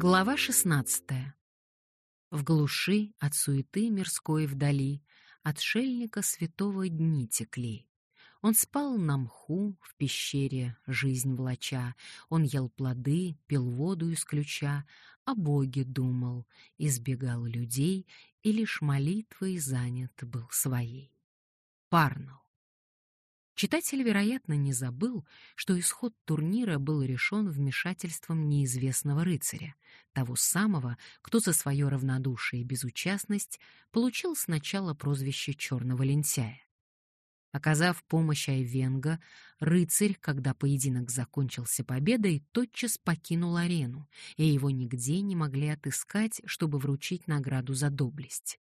Глава 16. В глуши от суеты мирской вдали Отшельника святого дни текли. Он спал на мху в пещере, жизнь влача, Он ел плоды, пил воду из ключа, О Боге думал, избегал людей И лишь молитвой занят был своей. Парнелл. Читатель, вероятно, не забыл, что исход турнира был решен вмешательством неизвестного рыцаря, того самого, кто за свое равнодушие и безучастность получил сначала прозвище «черного лентяя». Оказав помощь Айвенга, рыцарь, когда поединок закончился победой, тотчас покинул арену, и его нигде не могли отыскать, чтобы вручить награду за доблесть.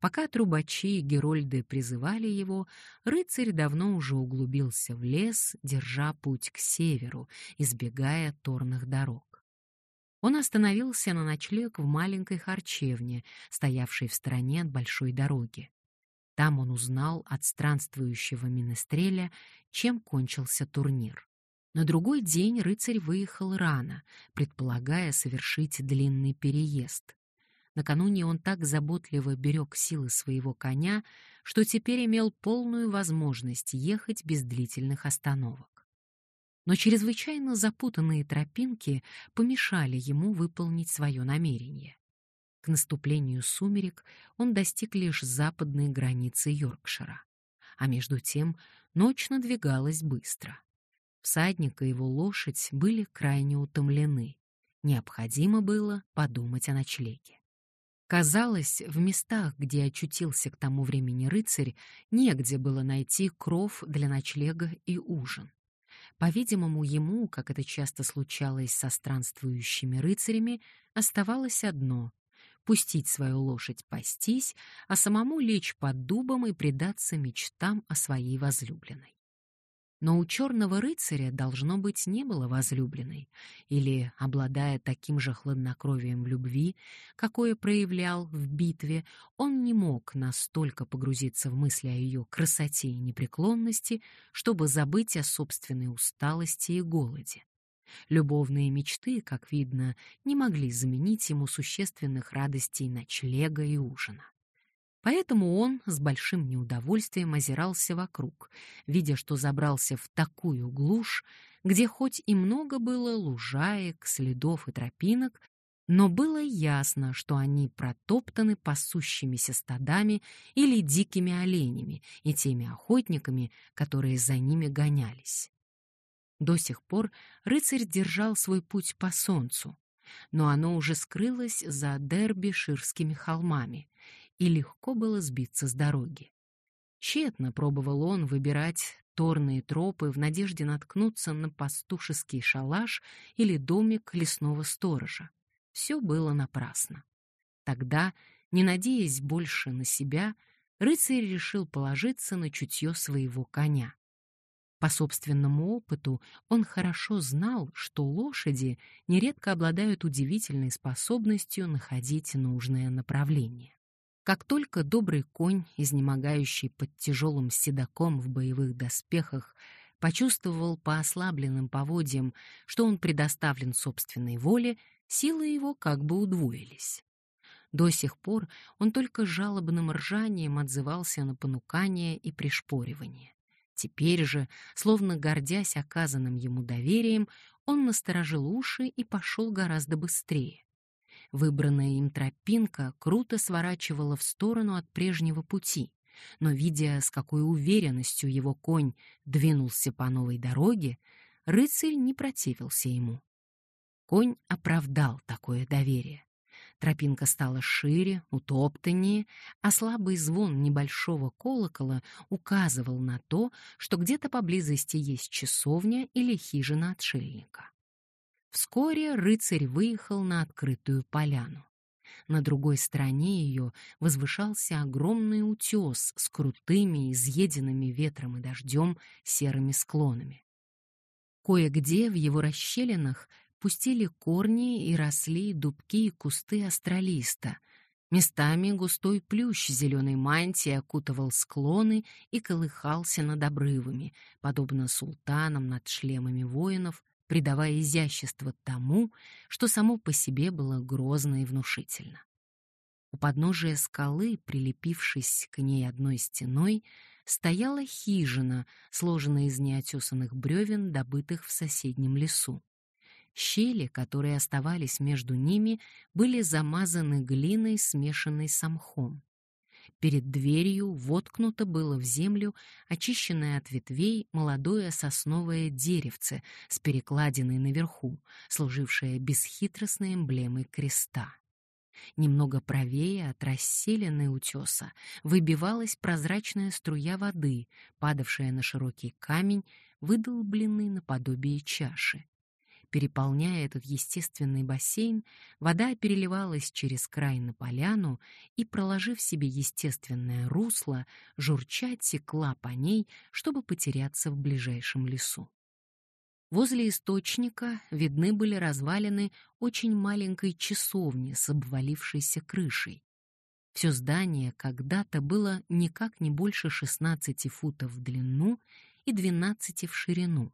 Пока трубачи и герольды призывали его, рыцарь давно уже углубился в лес, держа путь к северу, избегая торных дорог. Он остановился на ночлег в маленькой харчевне, стоявшей в стороне от большой дороги. Там он узнал от странствующего министреля, чем кончился турнир. На другой день рыцарь выехал рано, предполагая совершить длинный переезд. Накануне он так заботливо берег силы своего коня, что теперь имел полную возможность ехать без длительных остановок. Но чрезвычайно запутанные тропинки помешали ему выполнить свое намерение. К наступлению сумерек он достиг лишь западной границы Йоркшира. А между тем ночь надвигалась быстро. Всадник и его лошадь были крайне утомлены. Необходимо было подумать о ночлеге. Казалось, в местах, где очутился к тому времени рыцарь, негде было найти кров для ночлега и ужин. По-видимому, ему, как это часто случалось со странствующими рыцарями, оставалось одно — пустить свою лошадь пастись, а самому лечь под дубом и предаться мечтам о своей возлюбленной. Но у черного рыцаря, должно быть, не было возлюбленной, или, обладая таким же хладнокровием в любви, какое проявлял в битве, он не мог настолько погрузиться в мысли о ее красоте и непреклонности, чтобы забыть о собственной усталости и голоде. Любовные мечты, как видно, не могли заменить ему существенных радостей ночлега и ужина. Поэтому он с большим неудовольствием озирался вокруг, видя, что забрался в такую глушь, где хоть и много было лужаек, следов и тропинок, но было ясно, что они протоптаны пасущимися стадами или дикими оленями и теми охотниками, которые за ними гонялись. До сих пор рыцарь держал свой путь по солнцу, но оно уже скрылось за Дерби-Ширскими холмами, и легко было сбиться с дороги. Тщетно пробовал он выбирать торные тропы в надежде наткнуться на пастушеский шалаш или домик лесного сторожа. Все было напрасно. Тогда, не надеясь больше на себя, рыцарь решил положиться на чутье своего коня. По собственному опыту он хорошо знал, что лошади нередко обладают удивительной способностью находить нужное направление. Как только добрый конь, изнемогающий под тяжелым седаком в боевых доспехах, почувствовал по ослабленным поводьям, что он предоставлен собственной воле, силы его как бы удвоились. До сих пор он только жалобным ржанием отзывался на понукание и пришпоривание. Теперь же, словно гордясь оказанным ему доверием, он насторожил уши и пошел гораздо быстрее. Выбранная им тропинка круто сворачивала в сторону от прежнего пути, но, видя, с какой уверенностью его конь двинулся по новой дороге, рыцарь не противился ему. Конь оправдал такое доверие. Тропинка стала шире, утоптаннее, а слабый звон небольшого колокола указывал на то, что где-то поблизости есть часовня или хижина отшельника. Вскоре рыцарь выехал на открытую поляну. На другой стороне ее возвышался огромный утес с крутыми, изъеденными ветром и дождем серыми склонами. Кое-где в его расщелинах пустили корни и росли дубки и кусты астролиста. Местами густой плющ зеленой мантии окутывал склоны и колыхался над обрывами, подобно султанам над шлемами воинов, придавая изящество тому, что само по себе было грозно и внушительно. У подножия скалы, прилепившись к ней одной стеной, стояла хижина, сложенная из неотесанных бревен, добытых в соседнем лесу. Щели, которые оставались между ними, были замазаны глиной, смешанной с мхом. Перед дверью воткнуто было в землю очищенное от ветвей молодое сосновое деревце с перекладиной наверху, служившее бесхитростной эмблемой креста. Немного правее от расселенной утеса выбивалась прозрачная струя воды, падавшая на широкий камень, выдолбленный наподобие чаши. Переполняя этот естественный бассейн, вода переливалась через край на поляну и, проложив себе естественное русло, журча текла по ней, чтобы потеряться в ближайшем лесу. Возле источника видны были развалины очень маленькой часовни с обвалившейся крышей. Все здание когда-то было никак не больше 16 футов в длину и 12 в ширину,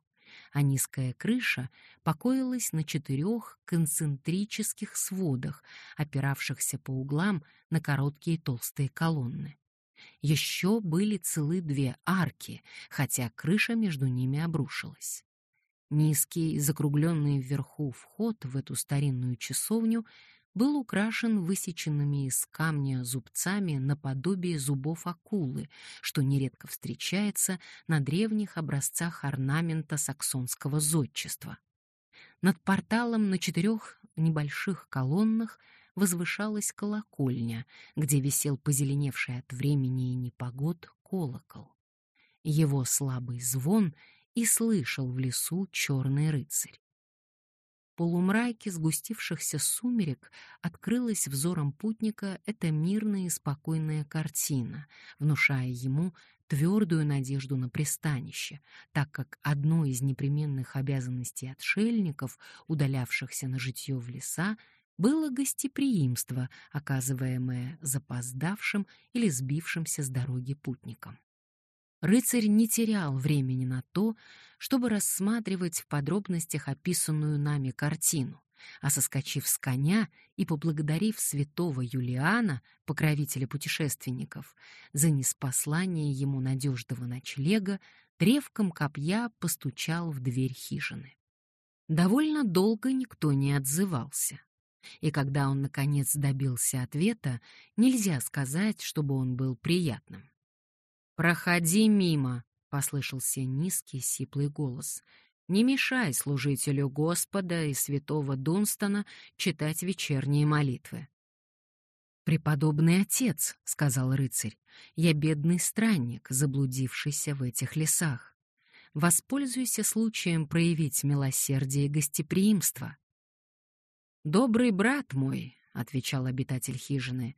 а низкая крыша покоилась на четырех концентрических сводах, опиравшихся по углам на короткие толстые колонны. Еще были целы две арки, хотя крыша между ними обрушилась. Низкий, закругленный вверху вход в эту старинную часовню был украшен высеченными из камня зубцами наподобие зубов акулы, что нередко встречается на древних образцах орнамента саксонского зодчества. Над порталом на четырех небольших колоннах возвышалась колокольня, где висел позеленевший от времени и непогод колокол. Его слабый звон — и слышал в лесу черный рыцарь. Полумраке сгустившихся сумерек открылась взором путника эта мирная и спокойная картина, внушая ему твердую надежду на пристанище, так как одной из непременных обязанностей отшельников, удалявшихся на житье в леса, было гостеприимство, оказываемое запоздавшим или сбившимся с дороги путникам. Рыцарь не терял времени на то, чтобы рассматривать в подробностях описанную нами картину, а соскочив с коня и поблагодарив святого Юлиана, покровителя путешественников, за неспослание ему надежного ночлега, древком копья постучал в дверь хижины. Довольно долго никто не отзывался. И когда он, наконец, добился ответа, нельзя сказать, чтобы он был приятным. «Проходи мимо», — послышался низкий сиплый голос. «Не мешай служителю Господа и святого Дунстона читать вечерние молитвы». «Преподобный отец», — сказал рыцарь, — «я бедный странник, заблудившийся в этих лесах. Воспользуйся случаем проявить милосердие и гостеприимство». «Добрый брат мой», — отвечал обитатель хижины,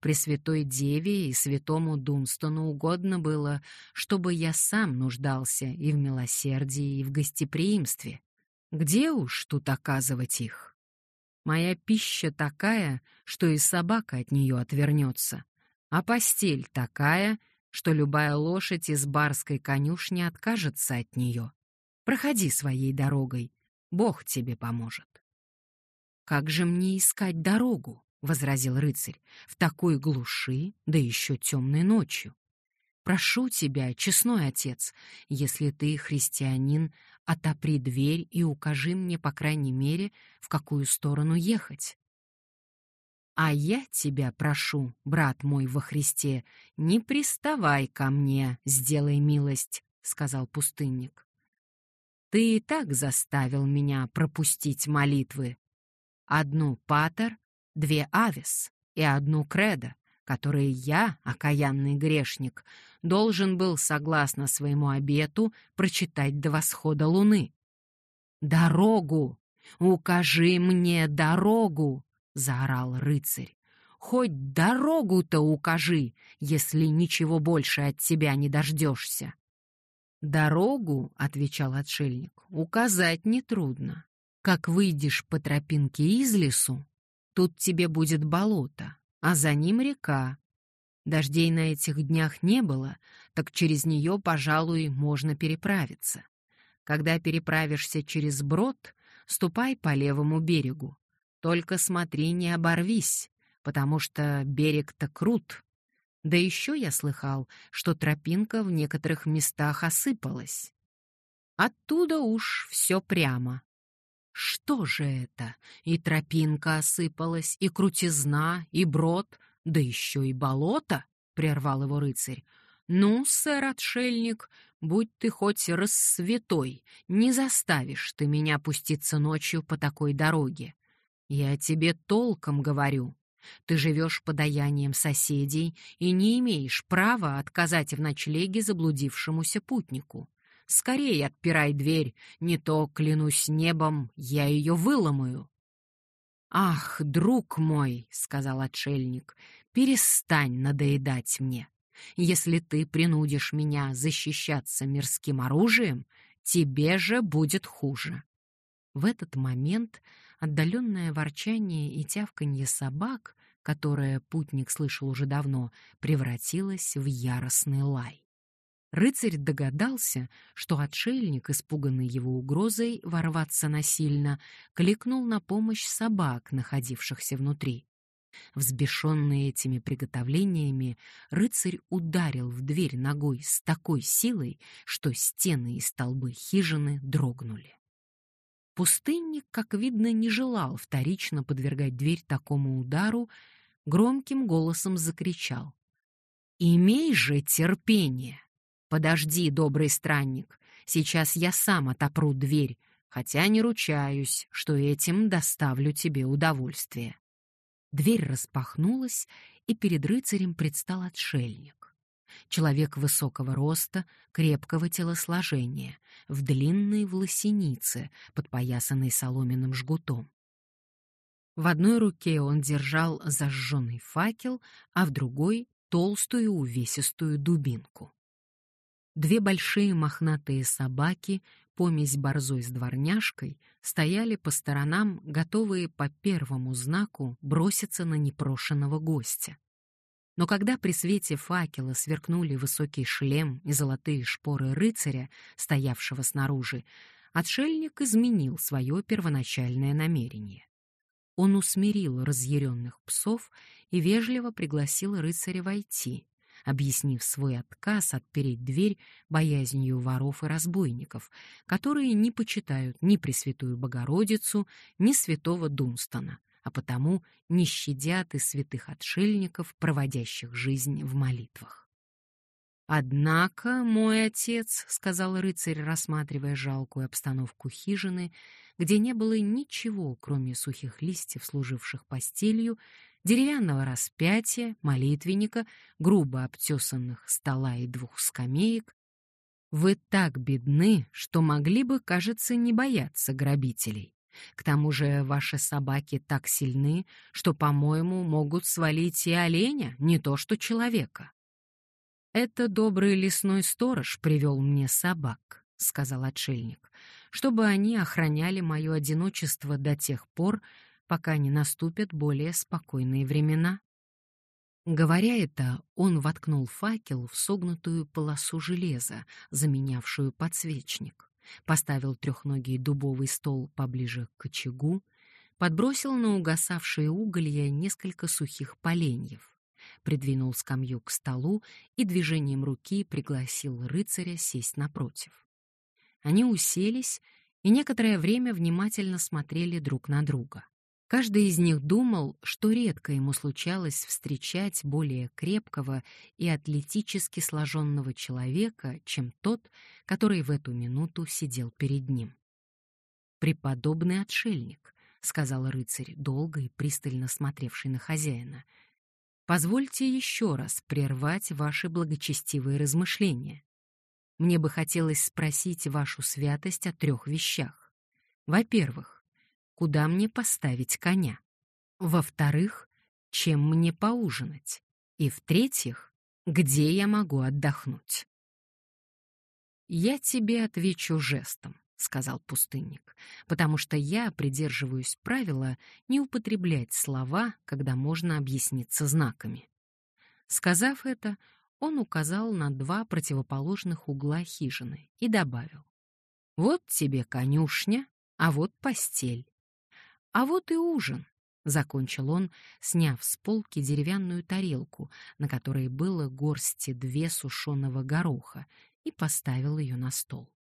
Пресвятой Деве и святому Дунстону угодно было, чтобы я сам нуждался и в милосердии, и в гостеприимстве. Где уж тут оказывать их? Моя пища такая, что и собака от нее отвернется, а постель такая, что любая лошадь из барской конюшни откажется от нее. Проходи своей дорогой, Бог тебе поможет. Как же мне искать дорогу? — возразил рыцарь, — «в такой глуши, да еще темной ночью. Прошу тебя, честной отец, если ты христианин, отопри дверь и укажи мне, по крайней мере, в какую сторону ехать». «А я тебя прошу, брат мой во Христе, не приставай ко мне, сделай милость», — сказал пустынник. «Ты и так заставил меня пропустить молитвы. Одну патер, две авис и одну кредо, которые я, окаянный грешник, должен был, согласно своему обету, прочитать до восхода луны. «Дорогу! Укажи мне дорогу!» — заорал рыцарь. «Хоть дорогу-то укажи, если ничего больше от тебя не дождешься». «Дорогу, — отвечал отшельник, — указать нетрудно. Как выйдешь по тропинке из лесу, Тут тебе будет болото, а за ним река. Дождей на этих днях не было, так через нее, пожалуй, можно переправиться. Когда переправишься через брод, ступай по левому берегу. Только смотри, не оборвись, потому что берег-то крут. Да еще я слыхал, что тропинка в некоторых местах осыпалась. Оттуда уж все прямо. Что же это? И тропинка осыпалась, и крутизна, и брод, да еще и болото, — прервал его рыцарь. Ну, сэр-отшельник, будь ты хоть рассветой, не заставишь ты меня пуститься ночью по такой дороге. Я тебе толком говорю. Ты живешь подаянием соседей и не имеешь права отказать в ночлеге заблудившемуся путнику. Скорее отпирай дверь, не то, клянусь небом, я ее выломаю. «Ах, друг мой», — сказал отшельник, — «перестань надоедать мне. Если ты принудишь меня защищаться мирским оружием, тебе же будет хуже». В этот момент отдаленное ворчание и тявканье собак, которое путник слышал уже давно, превратилось в яростный лай. Рыцарь догадался, что отшельник, испуганный его угрозой ворваться насильно, кликнул на помощь собак, находившихся внутри. Взбешенный этими приготовлениями, рыцарь ударил в дверь ногой с такой силой, что стены и столбы хижины дрогнули. Пустынник, как видно, не желал вторично подвергать дверь такому удару, громким голосом закричал. «Имей же терпение! Подожди, добрый странник, сейчас я сам отопру дверь, хотя не ручаюсь, что этим доставлю тебе удовольствие». Дверь распахнулась, и перед рыцарем предстал отшельник. Человек высокого роста, крепкого телосложения, в длинной власенице, подпоясанной соломенным жгутом. В одной руке он держал зажженный факел, а в другой — толстую увесистую дубинку. Две большие мохнатые собаки, помесь борзой с дворняжкой, стояли по сторонам, готовые по первому знаку броситься на непрошенного гостя. Но когда при свете факела сверкнули высокий шлем и золотые шпоры рыцаря, стоявшего снаружи, отшельник изменил свое первоначальное намерение. Он усмирил разъяренных псов и вежливо пригласил рыцаря войти, объяснив свой отказ отпереть дверь боязнью воров и разбойников, которые не почитают ни Пресвятую Богородицу, ни святого Дунстона, а потому не щадят и святых отшельников, проводящих жизнь в молитвах. «Однако, мой отец», — сказал рыцарь, рассматривая жалкую обстановку хижины, где не было ничего, кроме сухих листьев, служивших постелью, деревянного распятия, молитвенника, грубо обтесанных стола и двух скамеек, вы так бедны, что могли бы, кажется, не бояться грабителей. К тому же ваши собаки так сильны, что, по-моему, могут свалить и оленя, не то что человека. «Это добрый лесной сторож привел мне собак», — сказал отшельник, «чтобы они охраняли мое одиночество до тех пор, пока не наступят более спокойные времена. Говоря это, он воткнул факел в согнутую полосу железа, заменявшую подсвечник, поставил трехногий дубовый стол поближе к очагу, подбросил на угасавшие уголья несколько сухих поленьев, придвинул скамью к столу и движением руки пригласил рыцаря сесть напротив. Они уселись и некоторое время внимательно смотрели друг на друга. Каждый из них думал, что редко ему случалось встречать более крепкого и атлетически сложенного человека, чем тот, который в эту минуту сидел перед ним. «Преподобный отшельник», — сказал рыцарь, долго и пристально смотревший на хозяина, — «позвольте еще раз прервать ваши благочестивые размышления. Мне бы хотелось спросить вашу святость о трех вещах. Во-первых, куда мне поставить коня. Во-вторых, чем мне поужинать. И в-третьих, где я могу отдохнуть. «Я тебе отвечу жестом», — сказал пустынник, «потому что я придерживаюсь правила не употреблять слова, когда можно объясниться знаками». Сказав это, он указал на два противоположных угла хижины и добавил. Вот тебе конюшня, а вот постель. А вот и ужин, — закончил он, сняв с полки деревянную тарелку, на которой было горсти две сушеного гороха, и поставил ее на стол.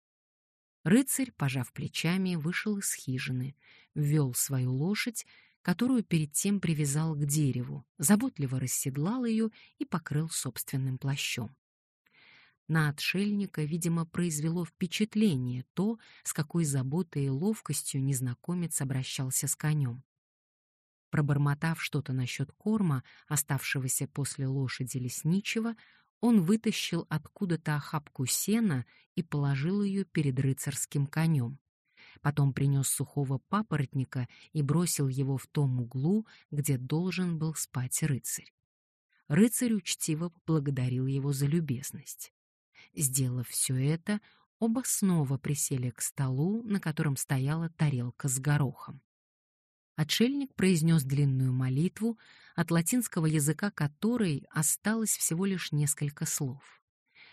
Рыцарь, пожав плечами, вышел из хижины, ввел свою лошадь, которую перед тем привязал к дереву, заботливо расседлал ее и покрыл собственным плащом. На отшельника, видимо, произвело впечатление то, с какой заботой и ловкостью незнакомец обращался с конем. Пробормотав что-то насчет корма, оставшегося после лошади лесничего, он вытащил откуда-то охапку сена и положил ее перед рыцарским конем. Потом принес сухого папоротника и бросил его в том углу, где должен был спать рыцарь. Рыцарь учтиво поблагодарил его за любезность. Сделав все это, оба снова присели к столу, на котором стояла тарелка с горохом. Отшельник произнес длинную молитву, от латинского языка которой осталось всего лишь несколько слов.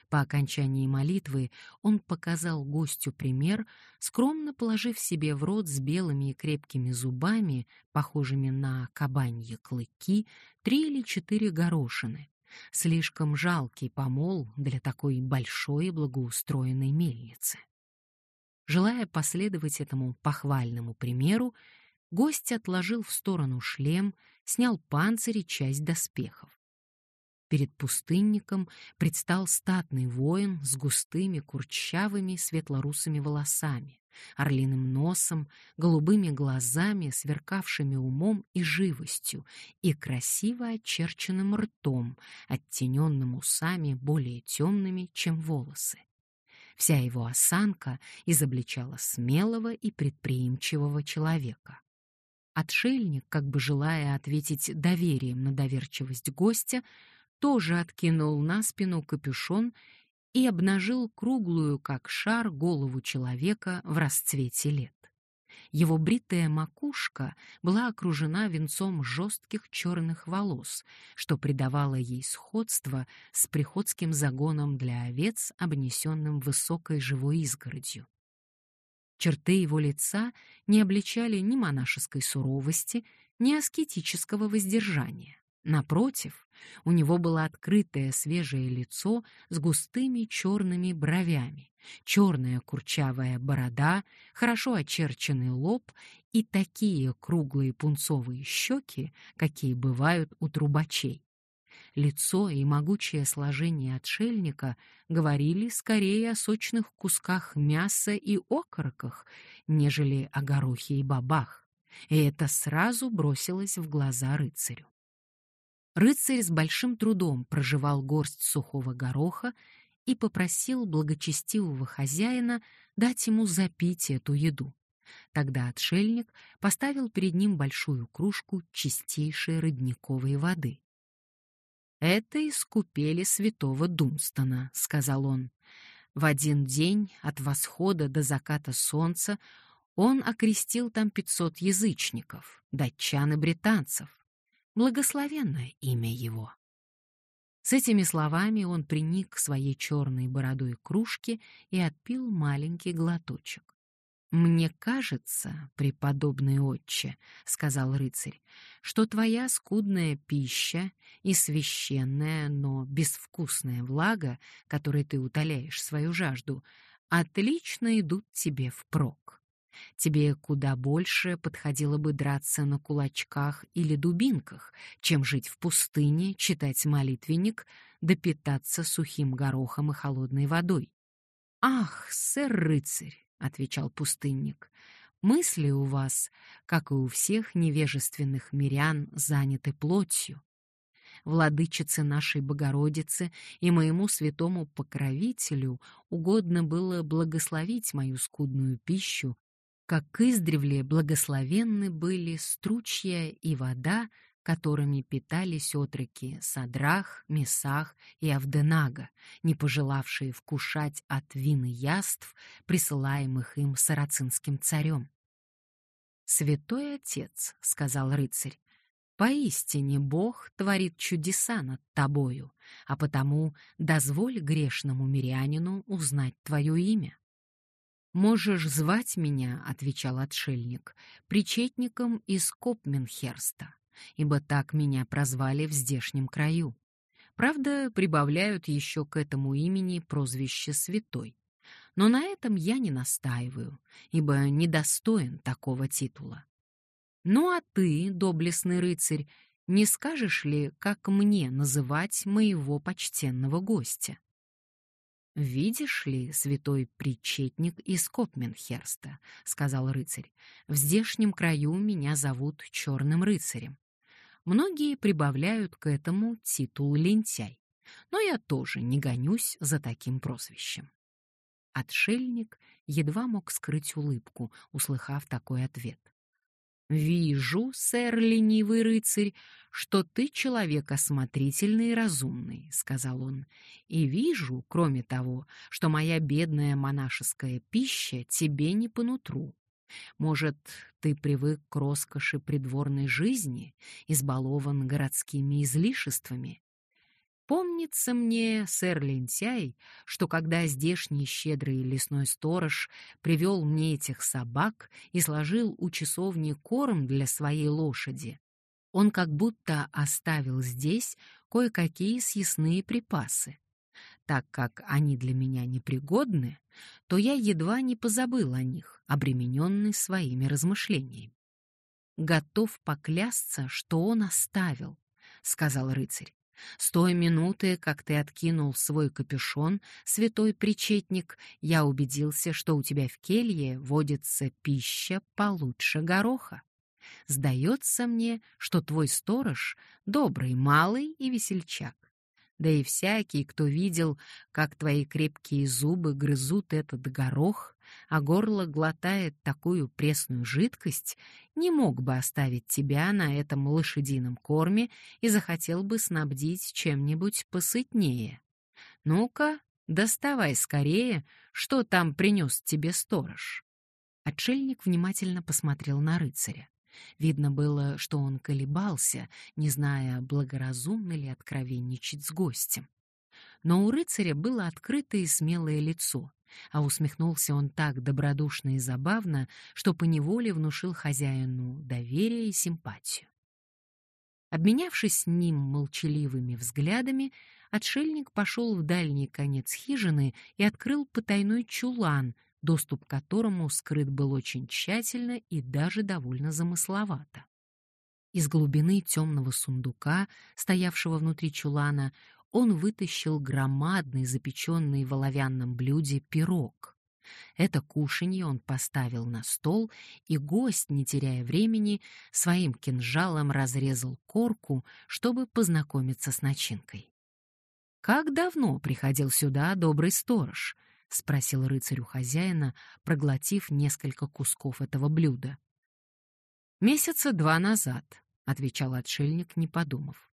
По окончании молитвы он показал гостю пример, скромно положив себе в рот с белыми и крепкими зубами, похожими на кабаньи клыки, три или четыре горошины. Слишком жалкий помол для такой большой и благоустроенной мельницы. Желая последовать этому похвальному примеру, гость отложил в сторону шлем, снял панцирь и часть доспехов. Перед пустынником предстал статный воин с густыми курчавыми светлорусыми волосами, орлиным носом, голубыми глазами, сверкавшими умом и живостью, и красиво очерченным ртом, оттененным усами более темными, чем волосы. Вся его осанка изобличала смелого и предприимчивого человека. Отшельник, как бы желая ответить доверием на доверчивость гостя, тоже откинул на спину капюшон и обнажил круглую, как шар, голову человека в расцвете лет. Его бритая макушка была окружена венцом жестких черных волос, что придавало ей сходство с приходским загоном для овец, обнесенным высокой живой изгородью. Черты его лица не обличали ни монашеской суровости, ни аскетического воздержания. Напротив, у него было открытое свежее лицо с густыми черными бровями, черная курчавая борода, хорошо очерченный лоб и такие круглые пунцовые щеки, какие бывают у трубачей. Лицо и могучее сложение отшельника говорили скорее о сочных кусках мяса и окороках, нежели о горохе и бабах, и это сразу бросилось в глаза рыцарю. Рыцарь с большим трудом прожевал горсть сухого гороха и попросил благочестивого хозяина дать ему запить эту еду. Тогда отшельник поставил перед ним большую кружку чистейшей родниковой воды. «Это искупели святого Думстона», — сказал он. «В один день от восхода до заката солнца он окрестил там пятьсот язычников, датчан и британцев благословенное имя его. С этими словами он приник к своей черной бородой кружке и отпил маленький глоточек. «Мне кажется, преподобный отче, — сказал рыцарь, — что твоя скудная пища и священная, но безвкусная влага, которой ты утоляешь свою жажду, отлично идут тебе впрок. Тебе куда больше подходило бы драться на кулачках или дубинках, чем жить в пустыне, читать молитвенник, да питаться сухим горохом и холодной водой. «Ах, сэр-рыцарь!» — отвечал пустынник. «Мысли у вас, как и у всех невежественных мирян, заняты плотью. Владычице нашей Богородице и моему святому покровителю угодно было благословить мою скудную пищу как издревле благословенны были стручья и вода, которыми питались отроки Садрах, Месах и Авденага, не пожелавшие вкушать от вины яств, присылаемых им сарацинским царем. «Святой отец», — сказал рыцарь, — «поистине Бог творит чудеса над тобою, а потому дозволь грешному мирянину узнать твое имя». «Можешь звать меня, — отвечал отшельник, — причетником из Копменхерста, ибо так меня прозвали в здешнем краю. Правда, прибавляют еще к этому имени прозвище «святой». Но на этом я не настаиваю, ибо недостоин такого титула. Ну а ты, доблестный рыцарь, не скажешь ли, как мне называть моего почтенного гостя? «Видишь ли, святой причетник из Копменхерста», — сказал рыцарь, — «в здешнем краю меня зовут Черным рыцарем. Многие прибавляют к этому титул лентяй, но я тоже не гонюсь за таким прозвищем». Отшельник едва мог скрыть улыбку, услыхав такой ответ. «Вижу, сэр ленивый рыцарь, что ты человек осмотрительный и разумный», — сказал он. «И вижу, кроме того, что моя бедная монашеская пища тебе не по нутру. Может, ты привык к роскоши придворной жизни, избалован городскими излишествами? Помнится мне, сэр Лентяй, что когда здешний щедрый лесной сторож привел мне этих собак и сложил у часовни корм для своей лошади, он как будто оставил здесь кое-какие съестные припасы. Так как они для меня непригодны, то я едва не позабыл о них, обремененный своими размышлениями. «Готов поклясться, что он оставил», — сказал рыцарь. С той минуты, как ты откинул свой капюшон, святой причетник, я убедился, что у тебя в келье водится пища получше гороха. Сдается мне, что твой сторож — добрый, малый и весельчак. Да и всякий, кто видел, как твои крепкие зубы грызут этот горох, а горло глотает такую пресную жидкость, не мог бы оставить тебя на этом лошадином корме и захотел бы снабдить чем-нибудь посытнее. Ну-ка, доставай скорее, что там принес тебе сторож. Отшельник внимательно посмотрел на рыцаря. Видно было, что он колебался, не зная, благоразумно ли откровенничать с гостем. Но у рыцаря было открытое и смелое лицо, а усмехнулся он так добродушно и забавно, что поневоле внушил хозяину доверие и симпатию. Обменявшись с ним молчаливыми взглядами, отшельник пошел в дальний конец хижины и открыл потайной чулан, доступ к которому скрыт был очень тщательно и даже довольно замысловато. Из глубины темного сундука, стоявшего внутри чулана, он вытащил громадный, запеченный в оловянном блюде пирог. Это кушанье он поставил на стол, и гость, не теряя времени, своим кинжалом разрезал корку, чтобы познакомиться с начинкой. «Как давно приходил сюда добрый сторож?» — спросил рыцарь у хозяина, проглотив несколько кусков этого блюда. «Месяца два назад», — отвечал отшельник, не подумав.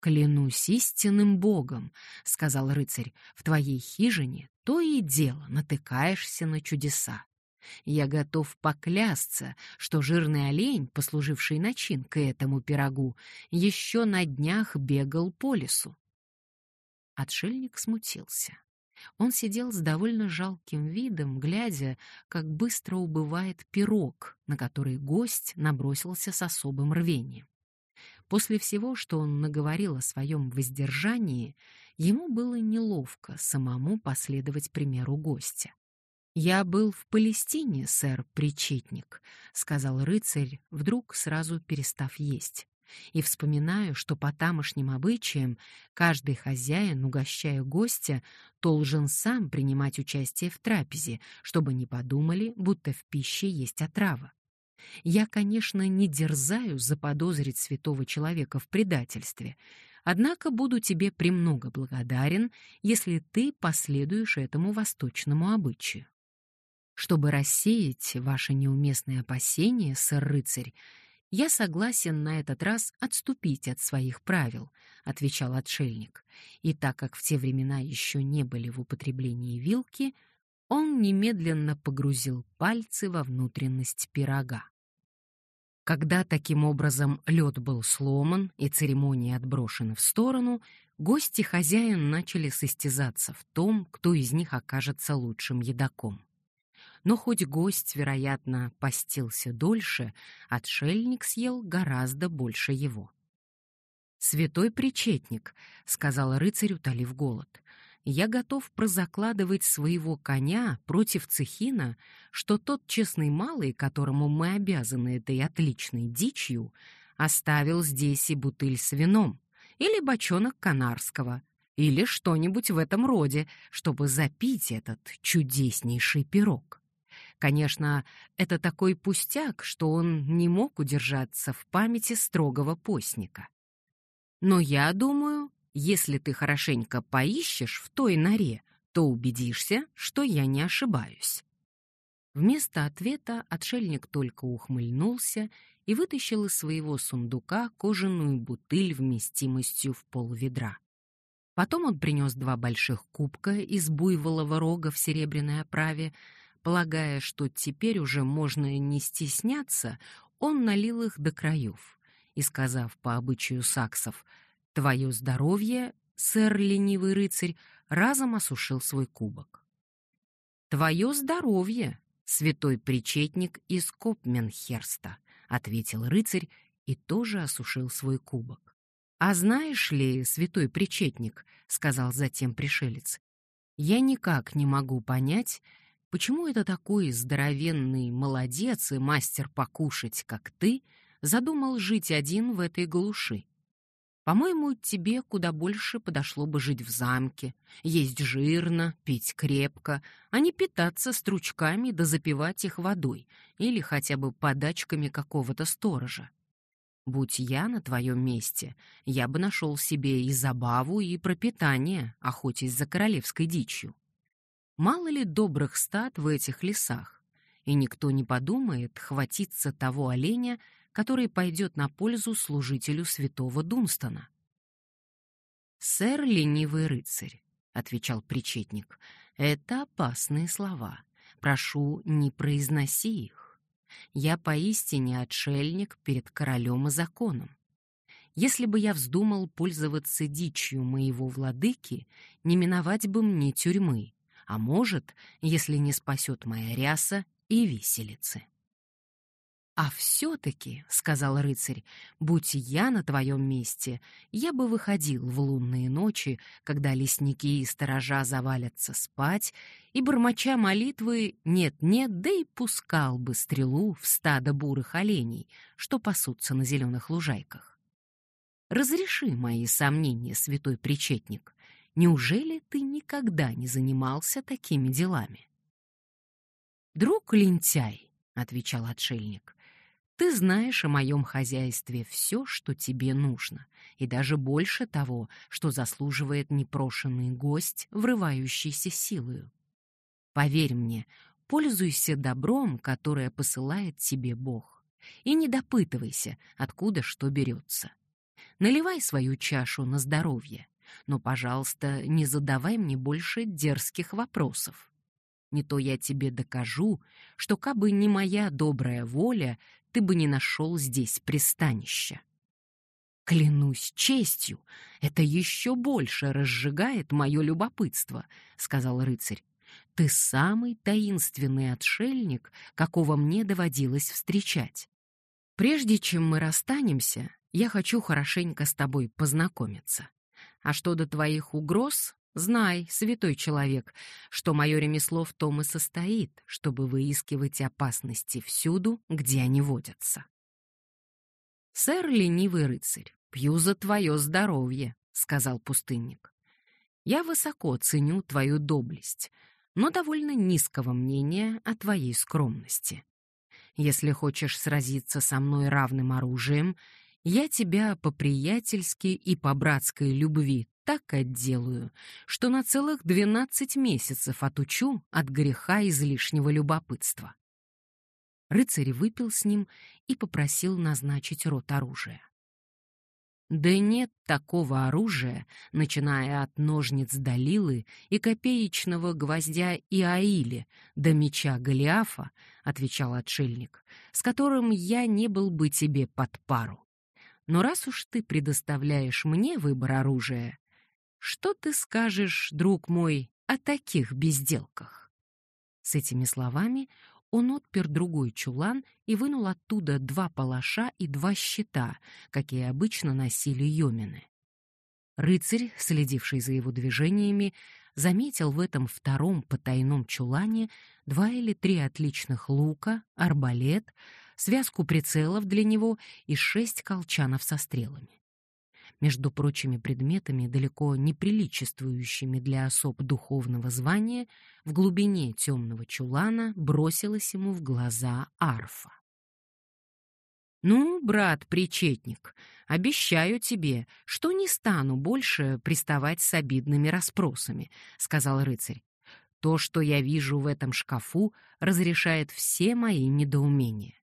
«Клянусь истинным богом», — сказал рыцарь, — «в твоей хижине то и дело натыкаешься на чудеса. Я готов поклясться, что жирный олень, послуживший начинкой этому пирогу, еще на днях бегал по лесу». Отшельник смутился. Он сидел с довольно жалким видом, глядя, как быстро убывает пирог, на который гость набросился с особым рвением. После всего, что он наговорил о своем воздержании, ему было неловко самому последовать примеру гостя. «Я был в Палестине, сэр, причетник», — сказал рыцарь, вдруг сразу перестав есть. «И вспоминаю, что по тамошним обычаям каждый хозяин, угощая гостя, должен сам принимать участие в трапезе, чтобы не подумали, будто в пище есть отрава. Я, конечно, не дерзаю заподозрить святого человека в предательстве, однако буду тебе премного благодарен, если ты последуешь этому восточному обычаю. Чтобы рассеять ваши неуместные опасения, сэр-рыцарь, я согласен на этот раз отступить от своих правил, отвечал отшельник. И так как в те времена еще не были в употреблении вилки, он немедленно погрузил пальцы во внутренность пирога. Когда таким образом лед был сломан и церемония отброшена в сторону, гости хозяин начали состязаться в том, кто из них окажется лучшим едоком. Но хоть гость, вероятно, постился дольше, отшельник съел гораздо больше его. «Святой причетник», — сказал рыцарь, утолив голод, — «я готов прозакладывать своего коня против Цехина, что тот честный малый, которому мы обязаны этой отличной дичью, оставил здесь и бутыль с вином, или бочонок канарского, или что-нибудь в этом роде, чтобы запить этот чудеснейший пирог. Конечно, это такой пустяк, что он не мог удержаться в памяти строгого постника. Но я думаю, если ты хорошенько поищешь в той норе, то убедишься, что я не ошибаюсь. Вместо ответа отшельник только ухмыльнулся и вытащил из своего сундука кожаную бутыль вместимостью в полведра. Потом он принес два больших кубка из буйволового рога в серебряной оправе. Полагая, что теперь уже можно не стесняться, он налил их до краев и, сказав по обычаю саксов «Твое здоровье, сэр ленивый рыцарь», разом осушил свой кубок. «Твое здоровье, святой причетник из Копменхерста», — ответил рыцарь и тоже осушил свой кубок. «А знаешь ли, святой причетник», — сказал затем пришелец, «я никак не могу понять, почему это такой здоровенный молодец и мастер покушать, как ты, — задумал жить один в этой глуши. По-моему, тебе куда больше подошло бы жить в замке, есть жирно, пить крепко, а не питаться стручками да запивать их водой или хотя бы подачками какого-то сторожа. Будь я на твоем месте, я бы нашел себе и забаву, и пропитание, охотясь за королевской дичью. Мало ли добрых стад в этих лесах, и никто не подумает хватиться того оленя, который пойдет на пользу служителю святого Дунстона. «Сэр ленивый рыцарь», — отвечал причетник, — «это опасные слова. Прошу, не произноси их. Я поистине отшельник перед королем и законом. Если бы я вздумал пользоваться дичью моего владыки, не миновать бы мне тюрьмы, а может, если не спасет моя ряса, и виселицы. «А все-таки, — сказал рыцарь, — будь я на твоем месте, я бы выходил в лунные ночи, когда лесники и сторожа завалятся спать, и, бормоча молитвы, нет-нет, да и пускал бы стрелу в стадо бурых оленей, что пасутся на зеленых лужайках. Разреши мои сомнения, святой причетник. Неужели ты никогда не занимался такими делами?» «Друг лентяй», — отвечал отшельник, ты знаешь о моем хозяйстве все, что тебе нужно, и даже больше того, что заслуживает непрошенный гость, врывающийся силою. Поверь мне, пользуйся добром, которое посылает тебе Бог, и не допытывайся, откуда что берется. Наливай свою чашу на здоровье, но, пожалуйста, не задавай мне больше дерзких вопросов. Не то я тебе докажу, что кабы не моя добрая воля, ты бы не нашел здесь пристанища. «Клянусь честью, это еще больше разжигает мое любопытство», — сказал рыцарь. «Ты самый таинственный отшельник, какого мне доводилось встречать. Прежде чем мы расстанемся, я хочу хорошенько с тобой познакомиться. А что до твоих угроз, Знай, святой человек, что мое ремесло в том и состоит, чтобы выискивать опасности всюду, где они водятся. «Сэр, ленивый рыцарь, пью за твое здоровье», — сказал пустынник. «Я высоко ценю твою доблесть, но довольно низкого мнения о твоей скромности. Если хочешь сразиться со мной равным оружием, я тебя по-приятельски и по братской любви так отделаю, что на целых двенадцать месяцев отучу от греха излишнего любопытства. Рыцарь выпил с ним и попросил назначить рот оружия. Да нет такого оружия, начиная от ножниц Далилы и копеечного гвоздя Иаили до меча Голиафа, отвечал отшельник, с которым я не был бы тебе под пару. Но раз уж ты предоставляешь мне выбор оружия, что ты скажешь, друг мой, о таких безделках? С этими словами он отпер другой чулан и вынул оттуда два палаша и два щита, какие обычно носили йомены. Рыцарь, следивший за его движениями, заметил в этом втором потайном чулане два или три отличных лука, арбалет, связку прицелов для него и шесть колчанов со стрелами. Между прочими предметами, далеко не приличествующими для особ духовного звания, в глубине темного чулана бросилась ему в глаза арфа. «Ну, брат-причетник, обещаю тебе, что не стану больше приставать с обидными расспросами», — сказал рыцарь. «То, что я вижу в этом шкафу, разрешает все мои недоумения.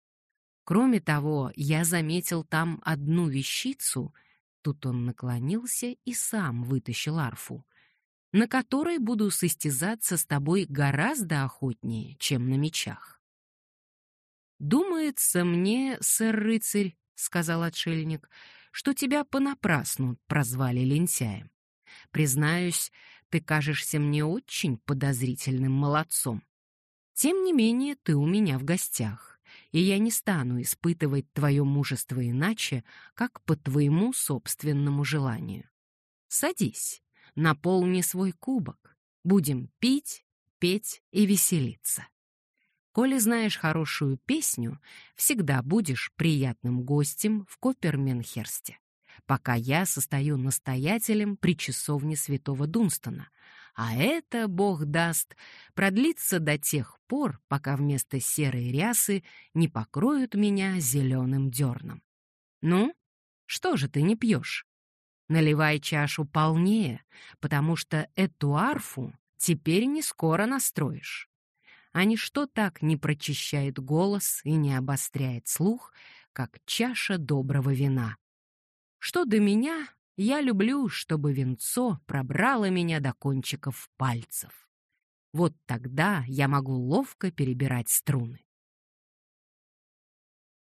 Кроме того, я заметил там одну вещицу, тут он наклонился и сам вытащил арфу, на которой буду состязаться с тобой гораздо охотнее, чем на мечах. «Думается мне, сэр-рыцарь», — сказал отшельник, — «что тебя понапрасну прозвали лентяем. Признаюсь, ты кажешься мне очень подозрительным молодцом. Тем не менее, ты у меня в гостях, и я не стану испытывать твое мужество иначе, как по твоему собственному желанию. Садись, наполни свой кубок, будем пить, петь и веселиться». Коли знаешь хорошую песню, всегда будешь приятным гостем в Коперменхерсте, пока я состою настоятелем при часовне святого Дунстона, а это, Бог даст, продлится до тех пор, пока вместо серой рясы не покроют меня зеленым дерном. Ну, что же ты не пьешь? Наливай чашу полнее, потому что эту арфу теперь не скоро настроишь а ничто так не прочищает голос и не обостряет слух, как чаша доброго вина. Что до меня, я люблю, чтобы венцо пробрало меня до кончиков пальцев. Вот тогда я могу ловко перебирать струны.